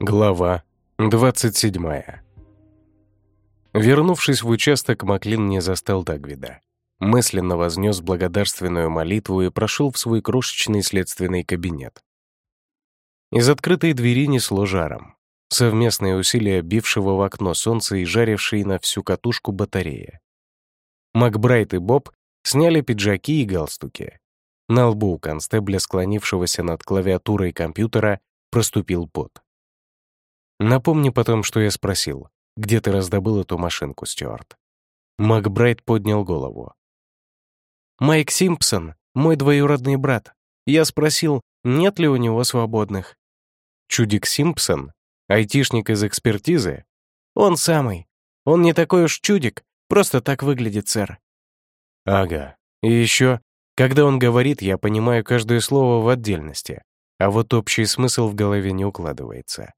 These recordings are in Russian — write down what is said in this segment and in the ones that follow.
Глава 27 Вернувшись в участок, Маклин не застал Дагвида. Мысленно вознес благодарственную молитву и прошел в свой крошечный следственный кабинет. Из открытой двери несло жаром. Совместные усилия бившего в окно солнца и жарившей на всю катушку батареи. Макбрайт и Боб сняли пиджаки и галстуки. На лбу у констебля, склонившегося над клавиатурой компьютера, проступил пот. Напомни потом, что я спросил. Где ты раздобыл эту машинку, Стюарт? Макбрайт поднял голову. Майк Симпсон, мой двоюродный брат. Я спросил, нет ли у него свободных. Чудик Симпсон? Айтишник из экспертизы? Он самый. Он не такой уж чудик, просто так выглядит, сэр. Ага. И еще, когда он говорит, я понимаю каждое слово в отдельности, а вот общий смысл в голове не укладывается.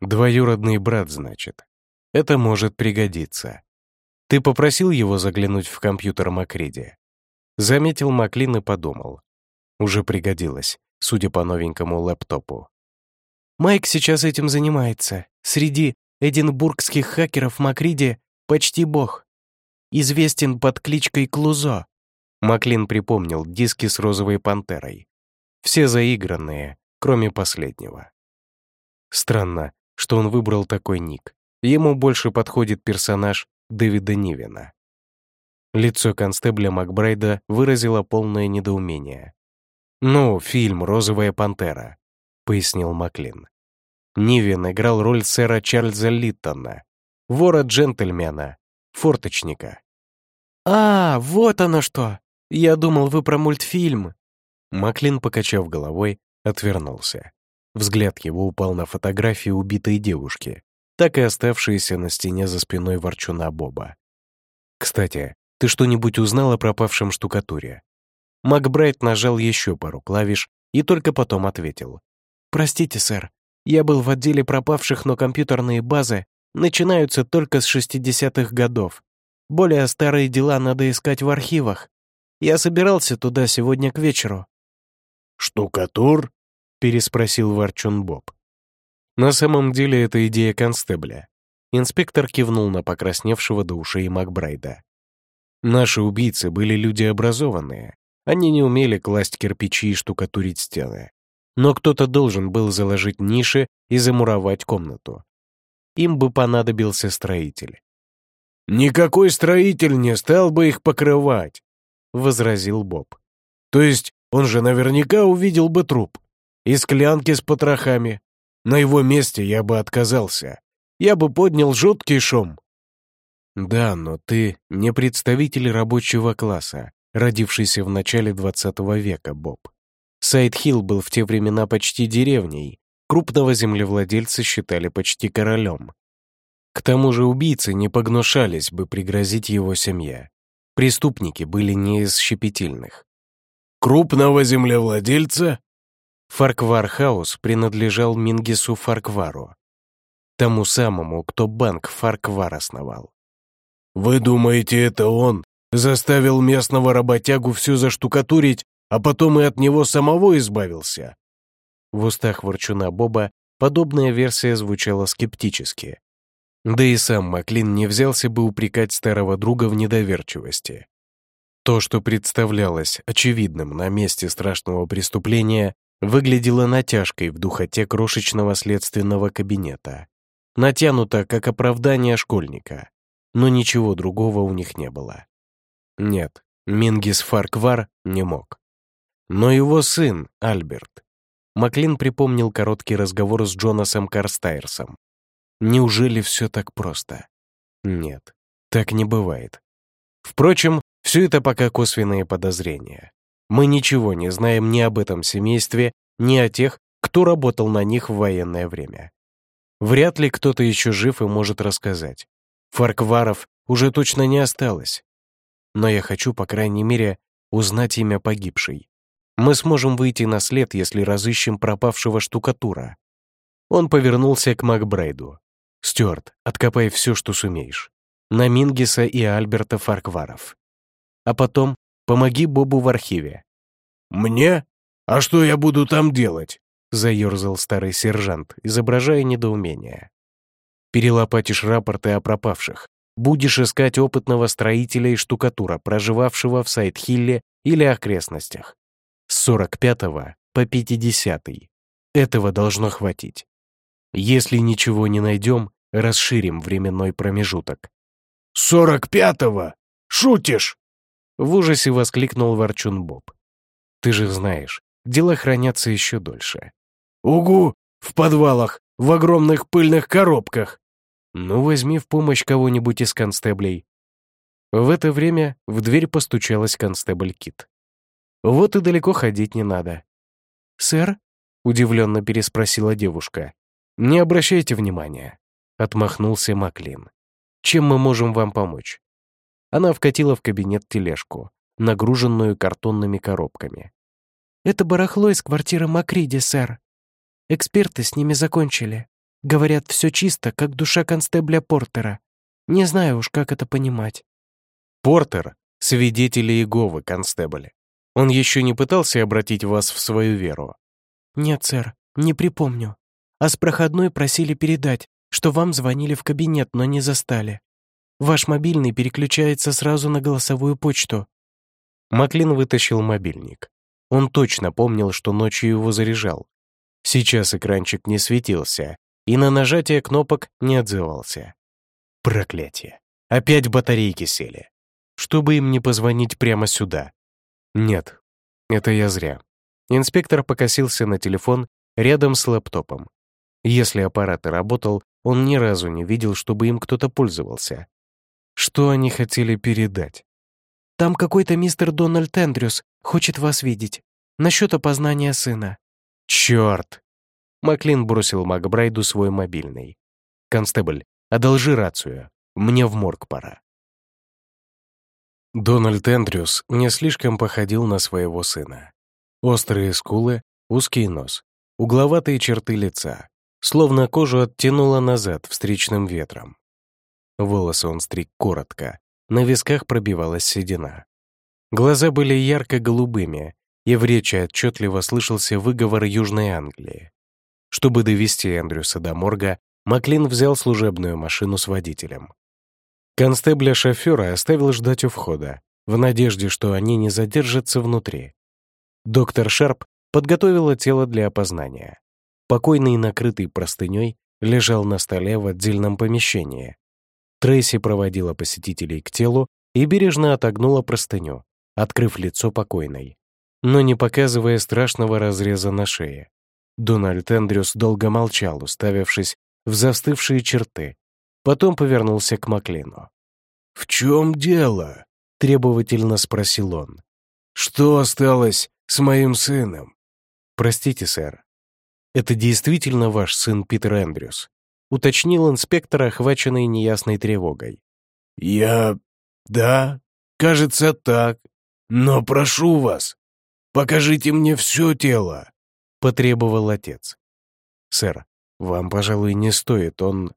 Двоюродный брат, значит. Это может пригодиться. Ты попросил его заглянуть в компьютер Макриди? Заметил Маклин и подумал. Уже пригодилось, судя по новенькому лэптопу. Майк сейчас этим занимается. Среди эдинбургских хакеров Макриди почти бог. Известен под кличкой Клузо. Маклин припомнил диски с розовой пантерой. Все заигранные, кроме последнего. Странно, что он выбрал такой ник. Ему больше подходит персонаж Дэвида Нивина. Лицо констебля Макбрайда выразило полное недоумение. «Ну, фильм «Розовая пантера», — пояснил Маклин. Нивин играл роль сэра Чарльза Литтона, вора-джентльмена, форточника. «А, вот оно что! Я думал, вы про мультфильм!» Маклин, покачав головой, отвернулся. Взгляд его упал на фотографии убитой девушки, так и оставшиеся на стене за спиной ворчуна Боба. «Кстати, ты что-нибудь узнал о пропавшем штукатуре?» Макбрайт нажал еще пару клавиш и только потом ответил. «Простите, сэр, я был в отделе пропавших, но компьютерные базы начинаются только с 60-х годов. Более старые дела надо искать в архивах. Я собирался туда сегодня к вечеру». «Штукатур?» переспросил Ворчун Боб. На самом деле это идея констебля. Инспектор кивнул на покрасневшего до ушей Макбрайда. Наши убийцы были люди образованные. Они не умели класть кирпичи и штукатурить стены. Но кто-то должен был заложить ниши и замуровать комнату. Им бы понадобился строитель. «Никакой строитель не стал бы их покрывать», — возразил Боб. «То есть он же наверняка увидел бы труп и склянки с потрохами. На его месте я бы отказался. Я бы поднял жуткий шум. Да, но ты не представитель рабочего класса, родившийся в начале 20 века, Боб. Сайд-Хилл был в те времена почти деревней, крупного землевладельца считали почти королем. К тому же убийцы не погнушались бы пригрозить его семье. Преступники были не из щепетильных. «Крупного землевладельца?» Фарквар-хаус принадлежал Мингису Фарквару, тому самому, кто банк Фарквар основал. «Вы думаете, это он заставил местного работягу все заштукатурить, а потом и от него самого избавился?» В устах ворчуна Боба подобная версия звучала скептически. Да и сам Маклин не взялся бы упрекать старого друга в недоверчивости. То, что представлялось очевидным на месте страшного преступления, выглядела натяжкой в духоте крошечного следственного кабинета. Натянуто, как оправдание школьника. Но ничего другого у них не было. Нет, Мингис Фарквар не мог. Но его сын, Альберт. Маклин припомнил короткий разговор с Джонасом Карстайрсом. Неужели все так просто? Нет, так не бывает. Впрочем, все это пока косвенные подозрения. Мы ничего не знаем ни об этом семействе, ни о тех, кто работал на них в военное время. Вряд ли кто-то еще жив и может рассказать. Фаркваров уже точно не осталось. Но я хочу, по крайней мере, узнать имя погибшей. Мы сможем выйти на след, если разыщем пропавшего штукатура. Он повернулся к Макбрейду. «Стюарт, откопай все, что сумеешь. На Мингиса и Альберта Фаркваров. А потом Помоги Бобу в архиве. «Мне? А что я буду там делать?» — заерзал старый сержант, изображая недоумение. «Перелопатишь рапорты о пропавших. Будешь искать опытного строителя и штукатура, проживавшего в Сайт-Хилле или окрестностях. С 45 по 50 -й. Этого должно хватить. Если ничего не найдем, расширим временной промежуток. «Сорок пятого? Шутишь?» В ужасе воскликнул Ворчун Боб. «Ты же знаешь, дела хранятся еще дольше». «Угу! В подвалах, в огромных пыльных коробках!» «Ну, возьми в помощь кого-нибудь из констеблей». В это время в дверь постучалась констебль Кит. «Вот и далеко ходить не надо». «Сэр?» — удивленно переспросила девушка. «Не обращайте внимания», — отмахнулся Маклин. «Чем мы можем вам помочь?» Она вкатила в кабинет тележку, нагруженную картонными коробками. «Это барахло из квартиры Макриди, сэр. Эксперты с ними закончили. Говорят, все чисто, как душа констебля Портера. Не знаю уж, как это понимать». «Портер — свидетель Иеговы, констебль. Он еще не пытался обратить вас в свою веру?» «Нет, сэр, не припомню. А с проходной просили передать, что вам звонили в кабинет, но не застали. Ваш мобильный переключается сразу на голосовую почту». Маклин вытащил мобильник. Он точно помнил, что ночью его заряжал. Сейчас экранчик не светился, и на нажатие кнопок не отзывался. Проклятие. Опять батарейки сели. Чтобы им не позвонить прямо сюда. Нет, это я зря. Инспектор покосился на телефон рядом с лэптопом. Если аппарат и работал, он ни разу не видел, чтобы им кто-то пользовался. Что они хотели передать? «Там какой-то мистер Дональд Эндрюс хочет вас видеть. Насчет опознания сына». «Черт!» Маклин бросил Макбрайду свой мобильный. «Констебль, одолжи рацию. Мне в морг пора». Дональд Эндрюс не слишком походил на своего сына. Острые скулы, узкий нос, угловатые черты лица, словно кожу оттянуло назад встречным ветром. Волосы он стриг коротко, на висках пробивалась седина. Глаза были ярко-голубыми, и в речи отчетливо слышался выговор Южной Англии. Чтобы довести Эндрюса до морга, Маклин взял служебную машину с водителем. Констебля-шофера оставил ждать у входа, в надежде, что они не задержатся внутри. Доктор Шарп подготовила тело для опознания. Покойный, накрытый простыней, лежал на столе в отдельном помещении. Трейси проводила посетителей к телу и бережно отогнула простыню, открыв лицо покойной, но не показывая страшного разреза на шее. Дональд Эндрюс долго молчал, уставившись в застывшие черты, потом повернулся к Маклину. «В чем дело?» — требовательно спросил он. «Что осталось с моим сыном?» «Простите, сэр. Это действительно ваш сын Питер Эндрюс?» — уточнил инспектор, охваченный неясной тревогой. «Я... да, кажется, так. Но прошу вас, покажите мне все тело», — потребовал отец. «Сэр, вам, пожалуй, не стоит, он...»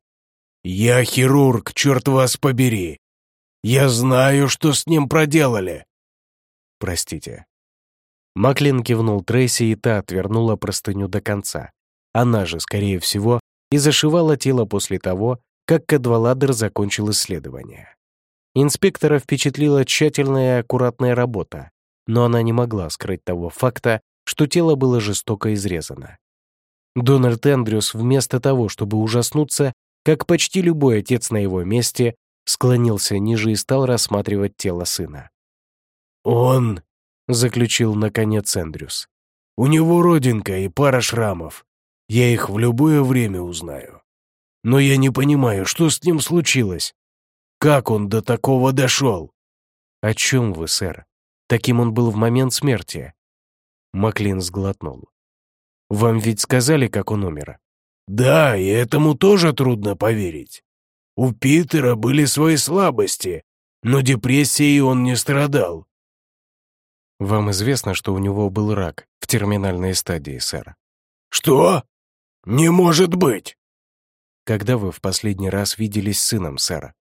«Я хирург, черт вас побери! Я знаю, что с ним проделали!» «Простите». Маклин кивнул Трейси, и та отвернула простыню до конца. Она же, скорее всего, и зашивала тело после того, как Кадваладер закончил исследование. Инспектора впечатлила тщательная и аккуратная работа, но она не могла скрыть того факта, что тело было жестоко изрезано. Дональд Эндрюс вместо того, чтобы ужаснуться, как почти любой отец на его месте, склонился ниже и стал рассматривать тело сына. «Он», — заключил наконец Эндрюс, — «у него родинка и пара шрамов. Я их в любое время узнаю. Но я не понимаю, что с ним случилось. Как он до такого дошел? О чем вы, сэр? Таким он был в момент смерти. Маклин сглотнул. Вам ведь сказали, как он умер? Да, и этому тоже трудно поверить. У Питера были свои слабости, но депрессией он не страдал. Вам известно, что у него был рак в терминальной стадии, сэр. Что? «Не может быть!» «Когда вы в последний раз виделись с сыном, сэр?»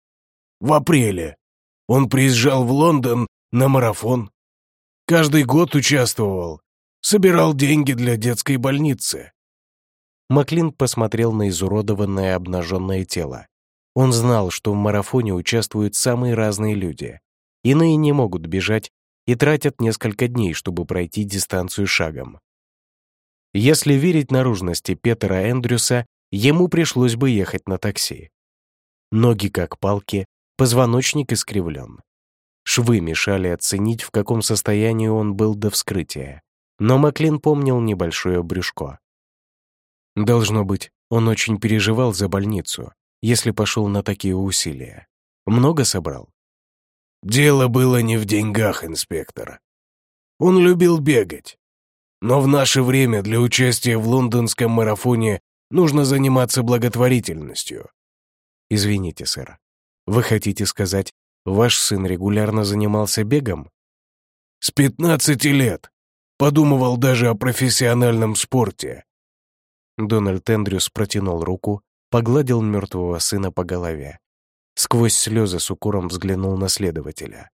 «В апреле. Он приезжал в Лондон на марафон». Каждый год участвовал. Собирал деньги для детской больницы». Маклин посмотрел на изуродованное обнаженное тело. Он знал, что в марафоне участвуют самые разные люди. Иные не могут бежать и тратят несколько дней, чтобы пройти дистанцию шагом. Если верить наружности Петера Эндрюса, ему пришлось бы ехать на такси. Ноги как палки, позвоночник искривлен. Швы мешали оценить, в каком состоянии он был до вскрытия. Но Маклин помнил небольшое брюшко. Должно быть, он очень переживал за больницу, если пошел на такие усилия. Много собрал? Дело было не в деньгах, инспектор. Он любил бегать. Но в наше время для участия в лондонском марафоне нужно заниматься благотворительностью. Извините, сэр. Вы хотите сказать, ваш сын регулярно занимался бегом? С 15 лет. Подумывал даже о профессиональном спорте. Дональд Эндрюс протянул руку, погладил мертвого сына по голове. Сквозь слезы с укором взглянул на следователя.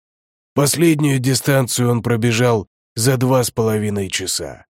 Последнюю дистанцию он пробежал за два с половиной часа.